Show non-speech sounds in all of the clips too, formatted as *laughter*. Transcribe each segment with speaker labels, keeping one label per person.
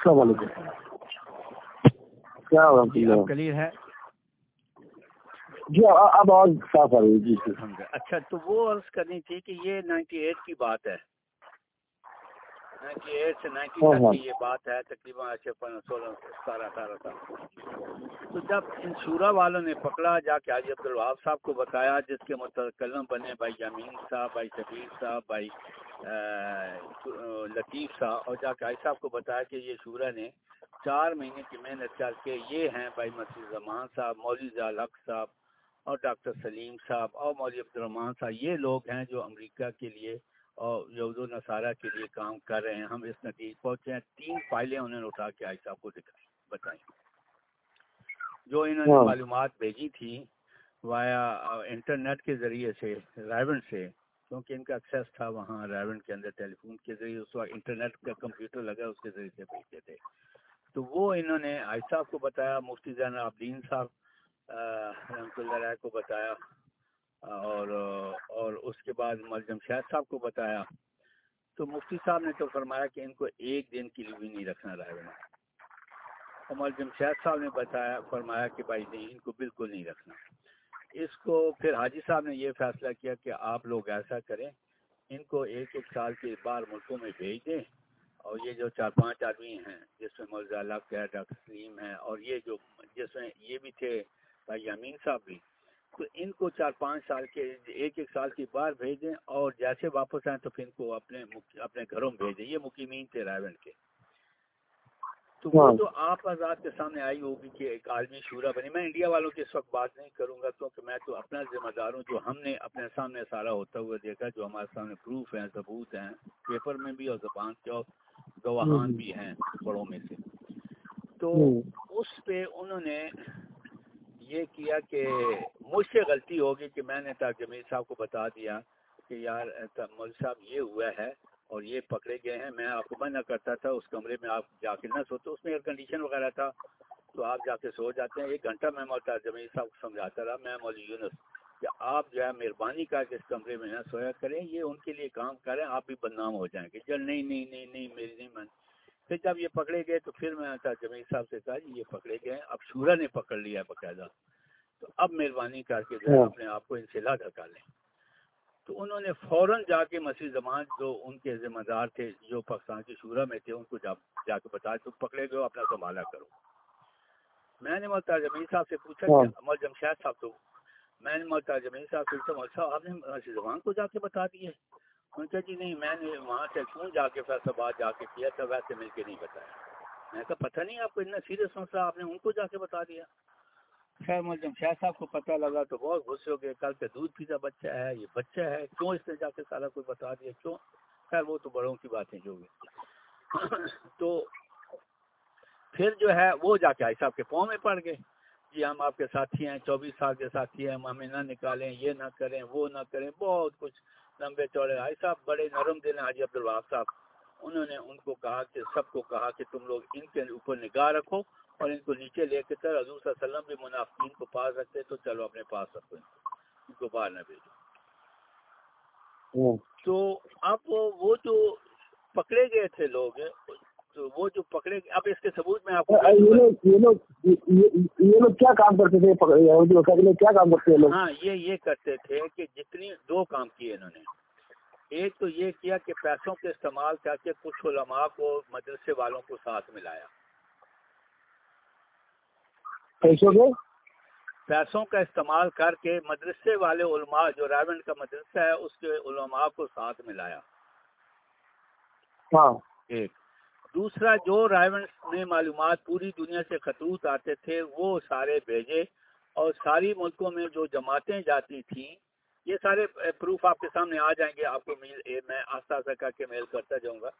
Speaker 1: السلام علیکم۔ کیا
Speaker 2: جی کلیئر ہے
Speaker 1: جی اب اب آواز صاف آ رہی ہے۔ جی جی۔
Speaker 2: اچھا تو وہ عرض کرنی تھی کہ یہ نائنٹی ایٹ کی بات ہے نائنٹی ایٹ سے نائنٹی
Speaker 1: ہاں،
Speaker 2: تک
Speaker 1: ہاں۔
Speaker 2: کی یہ بات ہے تقریباً سولہ ستارہ اٹھارہ سال۔ تو جب ان شورا والوں نے پکڑا جا کے حاجی عبدالوہاب صاحب کو بتایا جس کے متکلم بنے بھائی یامین صاحب بھائی شبیر صاحب بھائی لطیف صاحب اور جا کے حاجی صاحب کو بتایا کہ یہ شورا نے چار مہینے کی محنت کر کے یہ ہیں بھائی مسیح زمان صاحب مولوی ضیاء الحق صاحب اور ڈاکٹر سلیم صاحب اور مولوی عبدالرحمان صاحب یہ لوگ ہیں جو امریکہ کے لیے اور یہود و نصارہ کے لیے کام کر رہے ہیں ہم اس نتیجے پہنچے ہیں۔ تین فائلیں انہوں نے اٹھا کے آئی صاحب کو دکھائی بتائیں۔ جو انہوں نے
Speaker 1: ہاں۔
Speaker 2: معلومات بھیجی تھی وایا انٹرنیٹ کے ذریعے سے رائبن سے کیونکہ ان کا ایکسیس تھا وہاں رائبن کے اندر ٹیلی فون کے ذریعے اس وقت انٹرنیٹ کا کمپیوٹر لگا اس کے ذریعے سے بھیجتے تھے۔ تو وہ انہوں نے آئی صاحب کو بتایا مفتی زین عابدین صاحب رحمۃ اللہ علیہ کو بتایا۔ اور اور اس کے بعد ملزم شاہد صاحب کو بتایا۔ تو مفتی صاحب نے تو فرمایا کہ ان کو ایک دن کے لیے بھی نہیں رکھنا رہے گا۔ اور ملزم شاہد صاحب نے بتایا، فرمایا کہ بھائی نہیں، ان کو بالکل نہیں رکھنا۔ اس کو پھر حاجی صاحب نے یہ فیصلہ کیا کہ آپ لوگ ایسا کریں، ان کو ایک ایک سال کے بار ملکوں میں بھیج دیں۔ اور یہ جو چار پانچ آدمی ہیں، جس میں مرزا الگ ہے ڈاکٹر سلیم ہے اور یہ جو، جس میں یہ بھی تھے، بھائی امین صاحب بھی تو ان کو چار پانچ سال کے ایک ایک سال کی بار بھیج دیں اور جیسے واپس آئیں تو پھر ان کو اپنے اپنے گھروں میں بھیج دیں یہ مقیمین تھے رائے کے۔ تو وہ
Speaker 1: ہاں۔
Speaker 2: تو آپ آزاد کے سامنے آئی ہوگی کہ ایک عالمی شورا بنی۔ میں انڈیا والوں کی اس وقت بات نہیں کروں گا کیونکہ میں تو اپنا ذمہ دار ہوں جو ہم نے اپنے سامنے سارا ہوتا ہوا دیکھا جو ہمارے سامنے پروف ہیں ثبوت ہیں پیپر میں بھی اور زبان کے اور گواہان بھی ہیں بڑوں میں سے۔ تو اس پہ انہوں نے یہ کیا کہ مجھ سے غلطی ہوگی کہ میں نے جمیل صاحب کو بتا دیا کہ یار مول صاحب یہ ہوا ہے اور یہ پکڑے گئے ہیں، میں آپ کو منع کرتا تھا، اس کمرے میں آپ جا کے نہ سوتے، اس میں ایئر کنڈیشن وغیرہ تھا، تو آپ جا کے سو جاتے ہیں۔ ایک گھنٹہ میں موتا جمیل صاحب کو سمجھاتا رہا، میں مولوی یونس، کہ آپ جو ہے مہربانی کر کے اس کمرے میں نہ سویا کریں، یہ ان کے لیے کام کریں، آپ بھی بدنام ہو جائیں گے۔ چل نہیں نہیں نہیں نہیں، میری نہیں من پھر جب یہ پکڑے گئے تو پھر میں آتا جمیل صاحب سے کہا جی یہ پکڑے گئے اب شورا نے پکڑ لیا باقاعدہ۔ تو اب مہربانی کر کے جو ہے اپنے آپ کو ان سے لا دھکا لیں۔ تو انہوں نے فوراً جا کے مسیح زمان جو ان کے ذمہ دار تھے جو پاکستان کی شورا میں تھے ان کو جا جا کے بتایا۔ تم پکڑے گئے اپنا سنبھالا کرو۔ میں نے ملتا جمیل صاحب سے پوچھا کہ مول جمشید صاحب تو میں نے ملتا جمیل صاحب سے پوچھا صاحب آپ نے مسیح زمان کو جا کے بتا دیے ان جی نہیں، میں نے وہاں سے کیوں جا کے فیصلہ بات جا کے کیا تھا، ویسے مل کے نہیں بتایا۔ میں کہا پتہ نہیں آپ کو، اتنا سیریس مسئلہ آپ نے ان کو جا کے بتا دیا۔ خیر ملزم، شاہ صاحب کو پتہ لگا تو بہت غصے ہو گئے، کل کے دودھ پیتا بچہ ہے، یہ بچہ ہے، کیوں اس نے جا کے سارا کوئی بتا دیا، کیوں؟ خیر وہ تو بڑوں کی باتیں جو ہوئی تو پھر جو ہے وہ جا کے آئی صاحب کے پاؤں میں پڑ گئے۔ جی ہم آپ کے ساتھی ہیں چوبیس سال کے ساتھی ہیں ہم ہمیں نہ نکالیں یہ نہ کریں وہ نہ کریں بہت کچھ لمبے چوڑے۔ آئی صاحب بڑے نرم دل ہیں حاجی عبدالوہاب صاحب۔ انہوں نے ان کو کہا کہ سب کو کہا کہ تم لوگ ان کے اوپر نگاہ رکھو اور ان کو نیچے لے کے چل۔ حضور صلی اللہ علیہ وسلم بھی منافقین کو پاس رکھتے تو چلو اپنے پاس رکھو۔ ان کو باہر نہ بھیجو۔ تو اب وہ جو پکڑے گئے تھے لوگ تو وہ جو پکڑے اب اس کے ثبوت میں آپ کو
Speaker 1: یہ لوگ کیا کام کرتے تھے؟ کیا کام کرتے ہیں
Speaker 2: ہاں یہ یہ کرتے تھے کہ جتنی دو کام کیے انہوں نے۔ ایک تو یہ کیا کہ پیسوں کے استعمال کر کے کچھ علماء کو مدرسے والوں کو ساتھ ملایا۔
Speaker 1: پیسوں کے؟
Speaker 2: پیسوں کا استعمال کر کے مدرسے والے علماء جو رائبنڈ کا مدرسہ ہے اس کے علماء کو ساتھ ملایا۔
Speaker 1: ہاں۔
Speaker 2: ایک۔ دوسرا جو رائبنڈ میں معلومات پوری دنیا سے خطوط آتے تھے، وہ سارے بھیجے اور ساری ملکوں میں جو جماعتیں جاتی تھیں، یہ سارے پروف آپ کے سامنے آ جائیں گے۔ آپ کو میل میں آستہ آستہ کر کے میل کرتا جاؤں گا۔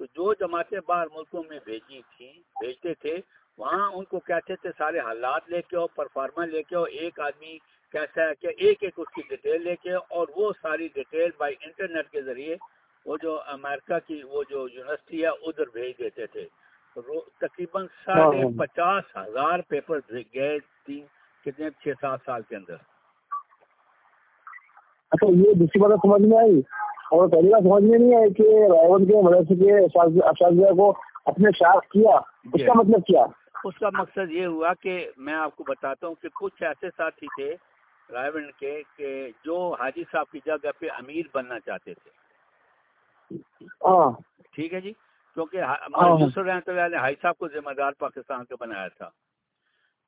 Speaker 2: تو جو جماعتیں باہر ملکوں میں بھیجی تھیں، بھیجتے تھے، وہاں ان کو کہتے تھے، سارے حالات لے کے آؤ پرفارما لے کے آؤ، ایک آدمی کیسا ہے کہ ایک ایک اس کی ڈیٹیل لے کے اور وہ ساری ڈیٹیل بائی انٹرنیٹ کے ذریعے وہ جو امریکہ کی وہ جو یونیورسٹی ہے ادھر بھیج دیتے تھے۔ تقریباً ساڑھے پچاس ہزار پیپر گئے تین کتنے؟ چھ سات سال کے اندر۔
Speaker 1: اچھا یہ دوسری بات سمجھ میں آئی؟ اور پہلی بات سمجھ میں نہیں آئی کہ رائے کے مدرسے کے اساتذہ کو اپنے شاخ کیا؟ اس
Speaker 2: جی۔
Speaker 1: کا مطلب کیا؟
Speaker 2: اس کا مقصد یہ ہوا کہ میں آپ کو بتاتا ہوں کہ کچھ ایسے ساتھی تھے رائے کے کہ جو حاجی صاحب کی جگہ پہ امیر بننا چاہتے تھے۔
Speaker 1: ہاں
Speaker 2: ٹھیک ہے جی کیونکہ
Speaker 1: ہاں۔
Speaker 2: نے حاجی صاحب کو ذمہ دار پاکستان کا بنایا تھا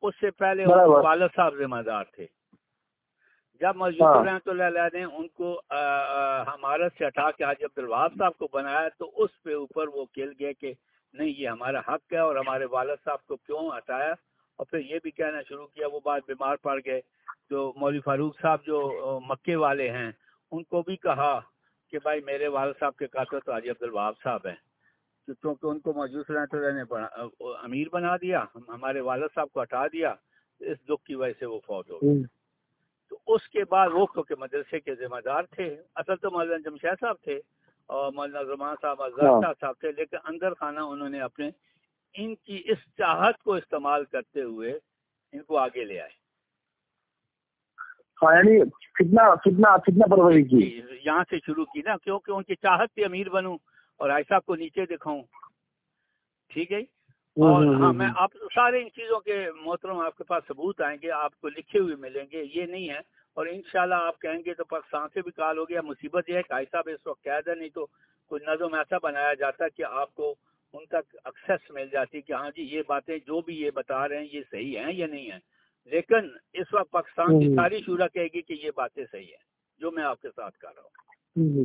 Speaker 2: اس سے پہلے۔ والد صاحب ذمہ دار تھے جب
Speaker 1: ہاں۔
Speaker 2: یوسف رحمۃ اللہ علیہ نے ان کو ہمارت سے ہٹا کے حاجی عبدالوہاب صاحب کو بنایا تو اس پہ اوپر وہ کھل گئے کہ نہیں یہ ہمارا حق ہے اور ہمارے والد صاحب کو کیوں ہٹایا اور پھر یہ بھی کہنا شروع کیا وہ بات بیمار پڑ گئے جو مولوی فاروق صاحب جو مکے والے ہیں ان کو بھی کہا کہ بھائی میرے والد صاحب کے قاتل تو حاجی عبدالوہاب صاحب ہیں تو کیونکہ ان کو موجود رحمۃ اللہ نے بنا- آ، امیر بنا دیا ہم- ہمارے والد صاحب کو ہٹا دیا اس دکھ کی وجہ سے وہ فوت ہو گئے۔ تو اس کے بعد وہ کیونکہ مدرسے کے ذمہ دار تھے اصل تو مولانا جمشید صاحب تھے اور مولانا زمان صاحب اظہر
Speaker 1: ہاں۔
Speaker 2: صاحب صاحب تھے لیکن اندر خانہ انہوں نے اپنے ان کی اس چاہت کو استعمال کرتے ہوئے ان کو آگے لے آئے
Speaker 1: یعنی کتنا کتنا کتنا پروری کی؟
Speaker 2: جی، یہاں سے شروع کی نا کیونکہ ان کی چاہت تھی امیر بنوں اور ایسا کو نیچے دکھاؤں۔ ٹھیک ہے؟ اور ہاں میں آپ سارے ان چیزوں کے محترم آپ کے پاس ثبوت آئیں گے آپ کو لکھے ہوئے ملیں گے یہ نہیں ہے۔ اور انشاءاللہ آپ کہیں گے تو پاکستان سے بھی کال ہو گیا مصیبت یہ ہے کہ صاحب اس وقت قید ہے نہیں تو کوئی نظم ایسا بنایا جاتا کہ آپ کو ان تک ایکسیس مل جاتی کہ ہاں جی یہ باتیں جو بھی یہ بتا رہے ہیں یہ صحیح ہیں یا نہیں ہیں۔ لیکن اس وقت پاکستان کی۔ ساری شورا کہے گی کہ یہ باتیں صحیح ہیں جو میں آپ کے ساتھ کر رہا ہوں۔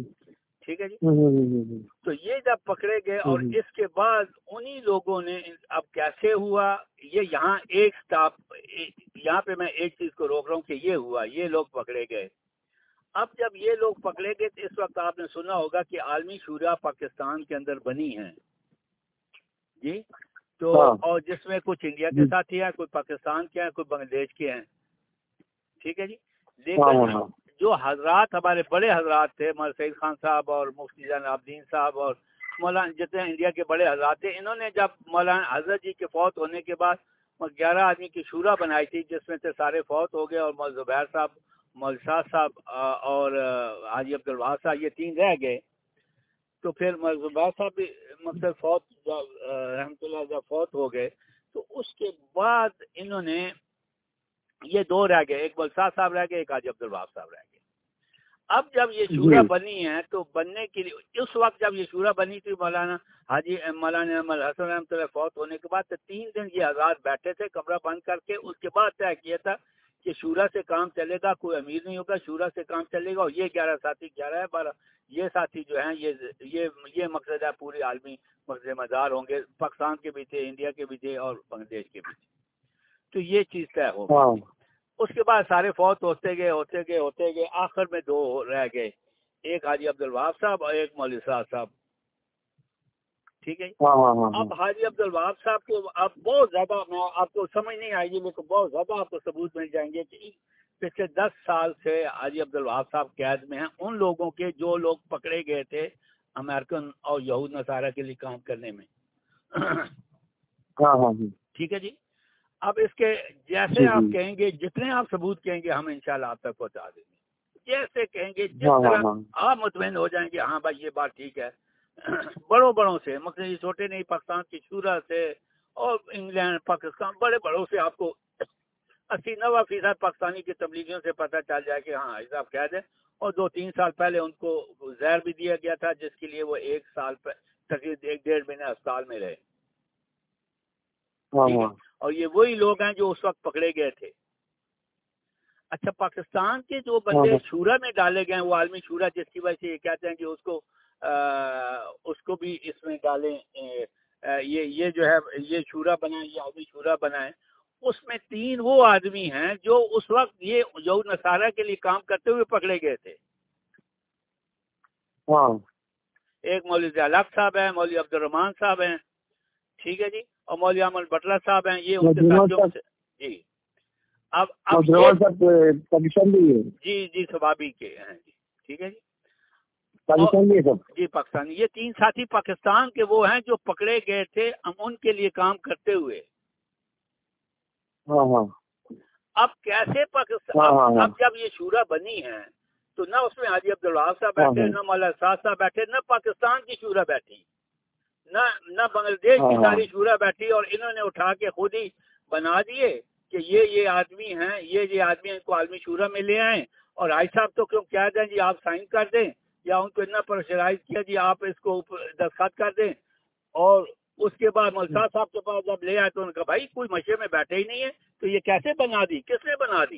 Speaker 2: ٹھیک ہے جی۔ تو یہ جب پکڑے گئے اور۔ اس کے بعد انہی لوگوں نے اب کیسے ہوا؟ یہ یہاں ایک سٹاپ یہاں پہ میں ایک چیز کو روک رہا ہوں کہ یہ ہوا یہ لوگ پکڑے گئے۔ اب جب یہ لوگ پکڑے گئے تو اس وقت آپ نے سنا ہوگا کہ عالمی شورا پاکستان کے اندر بنی ہے جی؟ تو
Speaker 1: ہاں۔
Speaker 2: اور جس میں کچھ انڈیا کے ساتھی ہیں کوئی پاکستان کے ہیں کوئی بنگلہ دیش کے ہیں ٹھیک ہے جی
Speaker 1: ہاں،
Speaker 2: لیکن
Speaker 1: ہاں۔
Speaker 2: جو حضرات ہمارے بڑے حضرات تھے مولانا سعید خان صاحب اور مفتی جان عابدین صاحب اور مولانا جتنے انڈیا کے بڑے حضرات تھے انہوں نے جب مولانا حضرت جی کے فوت ہونے کے بعد گیارہ آدمی کی شورا بنائی تھی جس میں سے سارے فوت ہو گئے اور مول زبیر صاحب مول شاہ صاحب اور حاجی عبدالواحد صاحب یہ تین رہ گئے تو پھر مول زبیر صاحب بھی مقصد فوت رحمت اللہ جب فوت ہو گئے تو اس کے بعد انہوں نے یہ دو رہ گئے ایک ملسا صاحب رہ گئے ایک حاجی عبدالوہاب صاحب رہ گئے اب جب یہ شورا
Speaker 1: جی۔
Speaker 2: بنی ہے تو بننے کے لیے اس وقت جب یہ شورا بنی تھی مولانا حاجی مولانا احمد حسن رحمۃ اللہ فوت ہونے کے بعد تو تین دن یہ حضرات بیٹھے تھے کمرہ بند کر کے اس کے بعد طے کیا تھا کہ شورا سے کام چلے گا کوئی امیر نہیں ہوگا شورا سے کام چلے گا اور یہ گیارہ ساتھی گیارہ ہے بارہ یہ ساتھی جو ہیں یہ یہ یہ مقصد ہے پوری عالمی مقصد مدار ہوں گے پاکستان کے بھی تھے انڈیا کے بھی تھے اور بنگلہ دیش کے بھی تھے۔ تو یہ چیز طے ہو اس کے بعد سارے فوت ہوتے گئے ہوتے گئے ہوتے گئے۔ آخر میں دو رہ گئے۔ ایک حاجی عبدالوہاب صاحب اور ایک مولوی صاحب صاحب۔ ٹھیک ہے؟ اب حاجی عبدالوہاب صاحب کو اب بہت زیادہ میں آپ کو سمجھ نہیں آئے گی لیکن بہت زیادہ آپ کو ثبوت مل جائیں گے کہ پچھلے دس سال سے حاجی عبدالوہاب صاحب قید میں ہیں ان لوگوں کے جو لوگ پکڑے گئے تھے امریکن اور یہود نصارہ کے لیے کام کرنے میں۔
Speaker 1: ہاں ہاں ہاں۔
Speaker 2: ٹھیک ہے جی؟ اب اس کے
Speaker 1: جی،
Speaker 2: جیسے آپ
Speaker 1: جی۔
Speaker 2: کہیں گے جتنے آپ ثبوت کہیں گے ہم انشاءاللہ آپ تک پہنچا دیں گے۔ جیسے کہیں گے جس طرح۔ آپ مطمئن ہو جائیں گے ہاں بھائی یہ بات ٹھیک ہے۔ بڑوں بڑوں سے مقصد یہ چھوٹے نہیں پاکستان کی شورا سے اور انگلینڈ پاکستان بڑے بڑوں سے آپ کو اسی نوے فیصد پاکستانی کی تبلیغیوں سے پتہ چل جائے کہ ہاں حساب قید ہے اور دو تین سال پہلے ان کو زہر بھی دیا گیا تھا جس کے لیے وہ ایک سال تقریباً ایک ڈیڑھ مہینے اسپتال میں رہے۔ اور یہ وہی لوگ ہیں جو اس وقت پکڑے گئے تھے۔ اچھا پاکستان کے جو بندے۔ شورا میں ڈالے گئے ہیں وہ عالمی شورا جس کی وجہ سے یہ کہتے ہیں کہ اس کو آ، اس کو بھی اس میں ڈالیں یہ یہ جو ہے یہ شورا بنائیں یہ عالمی شورا بنائیں۔ اس میں تین وہ آدمی ہیں جو اس وقت یہ یہود نصارہ کے لیے کام کرتے ہوئے پکڑے گئے تھے۔
Speaker 1: ہاں۔
Speaker 2: ایک مولوی الگ صاحب ہیں مولوی عبد الرحمان صاحب ہیں ٹھیک ہے جی؟ اور مولوی احمد بٹلہ صاحب ہیں یہ ان کے۔ سے۔ جی۔ اب اب جی جی سبابی کے ہیں جی۔ ٹھیک ہے جی؟ جی پاکستانی۔ یہ تین ساتھی پاکستان کے وہ ہیں جو پکڑے گئے تھے ہم ان کے لیے کام کرتے ہوئے۔ اب کیسے پاکستان
Speaker 1: ہاں، ہاں،
Speaker 2: اب-
Speaker 1: ہاں۔
Speaker 2: جب یہ شورا بنی ہے تو نہ اس میں حاجی عبدالوہاب صاحب
Speaker 1: ہاں،
Speaker 2: بیٹھے
Speaker 1: ہاں۔
Speaker 2: نہ مولانا صاحب صاحب بیٹھے نہ پاکستان کی شورا بیٹھی نہ نہ بنگلہ دیش کی
Speaker 1: ہاں۔
Speaker 2: ساری شورا بیٹھی اور انہوں نے اٹھا کے خود ہی بنا دیے کہ یہ یہ آدمی ہیں یہ یہ آدمی ان کو عالمی شورا میں لے آئیں اور آئی صاحب تو کیوں کیا دیں جی آپ سائن کر دیں یا ان کو اتنا پریشرائز کیا جی آپ اس کو دستخط کر دیں اور اس کے بعد ملتا صاحب کے پاس جب لے آئے تو ان کا بھائی کوئی مشے میں بیٹھے ہی نہیں ہے تو یہ کیسے بنا دی؟ کس نے بنا دی؟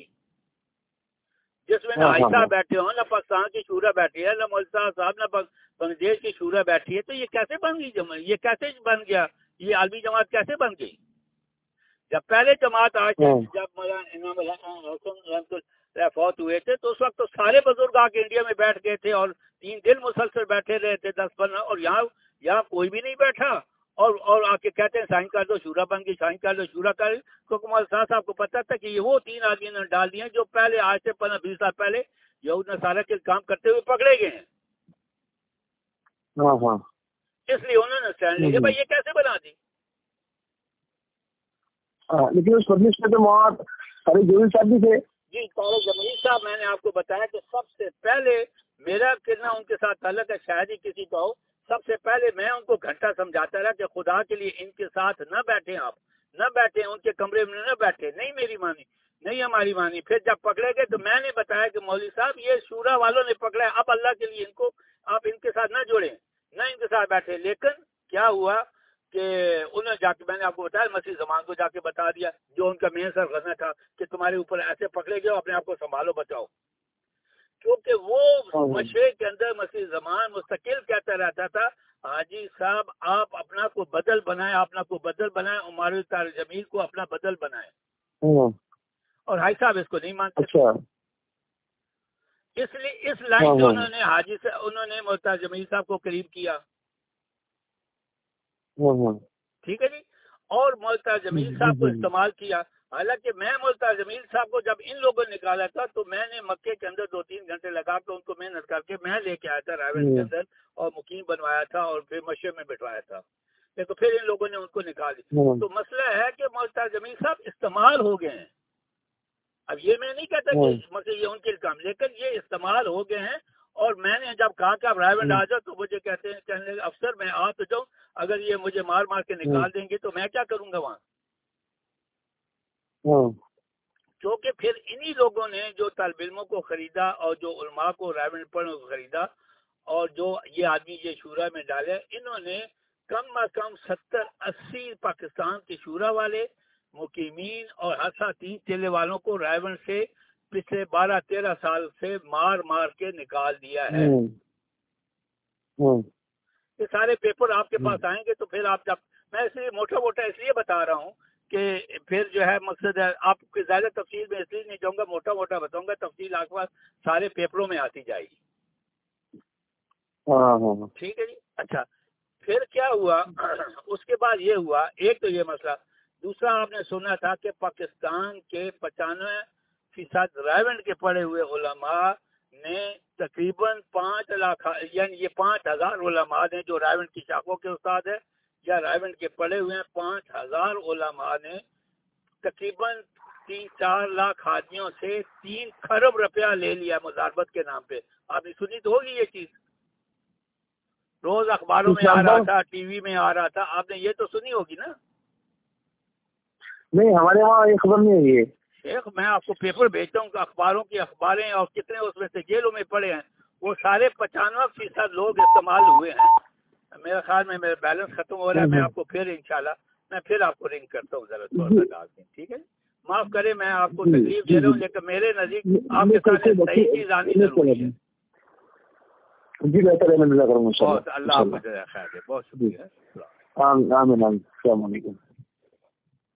Speaker 2: جس میں نہ
Speaker 1: ہاں،
Speaker 2: آئی
Speaker 1: ہاں، ہاں۔
Speaker 2: بیٹھے ہوں نہ پاکستان کی شورا بیٹھی ہے نہ ملتا صاحب نہ بنگلہ دیش کی شورا بیٹھی ہے تو یہ کیسے بن گئی جمع یہ کیسے بن گیا؟ یہ عالمی جماعت کیسے بن گئی؟ جب پہلے جماعت آج۔ جب حسن فوت ہوئے تھے تو اس وقت تو سارے بزرگ آ کے انڈیا میں بیٹھ گئے تھے اور تین دن مسلسل بیٹھے رہے تھے دس پندرہ اور یہاں یہاں کوئی بھی نہیں بیٹھا۔ اور اور آ کے کہتے ہیں سائن کر دو شورا بن گئی سائن کر دو شورا کر کیونکہ مول صاحب کو پتا تھا کہ یہ وہ تین آدمی نے ڈال دیے جو پہلے آج سے پندرہ بیس سال پہلے یہود نصارہ کے کام کرتے ہوئے پکڑے گئے ہیں۔
Speaker 1: ہاں ہاں۔
Speaker 2: اس لیے انہوں نے سین لی
Speaker 1: ہوں۔
Speaker 2: بھائی یہ کیسے بنا دی؟
Speaker 1: ہاں، لیکن اس مجلس میں تو وہاں سارے جوئی صاحب بھی تھے۔
Speaker 2: جی طارق جمیل صاحب میں نے آپ کو بتایا کہ سب سے پہلے میرا کتنا ان کے ساتھ تعلق ہے شاید ہی کسی کا ہو۔ سب سے پہلے میں ان کو گھنٹہ سمجھاتا رہا کہ خدا کے لیے ان کے ساتھ نہ بیٹھیں آپ، نہ بیٹھیں ان کے کمرے میں، نہ بیٹھے نہیں میری مانی، نہیں ہماری مانی۔ پھر جب پکڑے گئے تو میں نے بتایا کہ مولوی صاحب، یہ شورا والوں نے پکڑا ہے، اب اللہ کے لیے ان کو آپ ان کے ساتھ نہ جوڑیں، نہ ان کے ساتھ بیٹھے لیکن کیا ہوا کہ انہوں جا کے، میں نے آپ کو بتایا مسیح زمان کو جا کے بتا دیا، جو ان کا مین سر غزہ تھا، کہ تمہارے اوپر ایسے پکڑے گئے اپنے آپ کو سنبھالو، بچاؤ۔ کیونکہ وہ
Speaker 1: ہاں۔
Speaker 2: مشرق کے اندر مسیح زمان مستقل کہتا رہتا تھا حاجی صاحب آپ اپنا کو بدل بنائیں اپنا کو بدل بنائیں عمار تار جمیل کو اپنا بدل بنائیں۔
Speaker 1: ہاں،
Speaker 2: اور حاجی صاحب اس کو نہیں مانتے۔
Speaker 1: اچھا۔
Speaker 2: اس لیے اس لائن سے
Speaker 1: ہاں۔
Speaker 2: انہوں نے حاجی سے انہوں نے محتاج جمیل صاحب کو قریب کیا۔ ٹھیک ہے جی؟ اور ملتا جمیل صاحب کو
Speaker 1: ہوں۔
Speaker 2: استعمال کیا۔ حالانکہ میں ملتا جمیل صاحب کو جب ان لوگوں نے نکالا تھا تو میں نے مکے کے اندر دو تین گھنٹے لگا کے ان کو محنت کر کے میں لے کے آیا تھا رائے کے۔ اندر اور مقیم بنوایا تھا اور پھر مشے میں بٹھوایا تھا۔ لیکن پھر ان لوگوں نے ان کو نکال دیا
Speaker 1: ہاں،
Speaker 2: تو مسئلہ ہے کہ ملتا جمیل صاحب استعمال ہو گئے ہیں۔ اب یہ میں نہیں کہتا کہ۔ مطلب یہ ان کے کام لیکن یہ استعمال ہو گئے ہیں اور میں نے جب کہا کہ آپ رائے آ جاؤ تو مجھے کہتے ہیں کہنے افسر میں آ تو جاؤں اگر یہ مجھے مار مار کے نکال دیں گے تو میں کیا کروں گا وہاں؟
Speaker 1: ہاں،
Speaker 2: کیونکہ پھر انہی لوگوں نے جو طالب علموں کو خریدا اور جو علماء کو رائے پڑھنے کو خریدا اور جو یہ آدمی یہ شورا میں ڈالے انہوں نے کم از کم ستر اسی پاکستان کے شورا والے مقیمین اور ہسا تین چلے والوں کو رائے سے پچھلے بارہ تیرہ سال سے مار مار کے نکال دیا ہے۔
Speaker 1: ہاں، ہاں،
Speaker 2: یہ سارے پیپر آپ کے پاس آئیں گے تو پھر آپ جب میں اس لیے موٹا موٹا اس لیے بتا رہا ہوں کہ پھر جو ہے مقصد ہے آپ کی زیادہ تفصیل میں اس لیے نہیں جاؤں گا موٹا موٹا بتاؤں گا تفصیل آپ کے پاس سارے پیپروں میں آتی جائے گی۔
Speaker 1: ہاں، ہاں،
Speaker 2: ٹھیک ہے جی؟ اچھا پھر کیا ہوا؟ *clears throat* اس کے بعد یہ ہوا ایک تو یہ مسئلہ دوسرا آپ نے سنا تھا کہ پاکستان کے پچانوے فیصد رائونڈ کے پڑے ہوئے علماء نے تقریباً پانچ لاکھ یعنی یہ پانچ ہزار علماء نے جو رائونڈ کی شاخوں کے استاد ہیں۔ یا رائونڈ کے پڑے ہوئے ہیں پانچ ہزار علماء نے تقریباً تین چار لاکھ آدمیوں سے تین خرب روپیہ لے لیا مزاربت کے نام پہ۔ آپ نے سنی تو ہوگی یہ چیز۔ روز اخباروں میں آ رہا تھا ٹی وی میں آ رہا تھا۔ آپ نے یہ تو سنی ہوگی نا؟
Speaker 1: نہیں ہمارے وہاں یہ خبر نہیں ہے۔
Speaker 2: شیخ میں آپ کو پیپر بھیجتا ہوں کہ اخباروں کی اخباریں اور کتنے اس میں سے جیلوں میں پڑے ہیں وہ سارے پچانوے فیصد لوگ استعمال ہوئے ہیں۔ میرا خیال میں میرا بیلنس ختم ہو رہا ہے میں آپ کو پھر انشاءاللہ میں پھر آپ کو رنگ کرتا ہوں ذرا تھوڑا سا ڈال دیں ٹھیک ہے؟ معاف کریں میں آپ کو تکلیف دے رہا ہوں لیکن میرے نزدیک آپ کے ساتھ صحیح چیز آنی ضروری ہے۔
Speaker 1: جی بہتر ہے میں ملا کروں گا
Speaker 2: بہت اللہ آپ کو خیر دے بہت شکریہ۔
Speaker 1: آمین آمین۔ السلام علیکم۔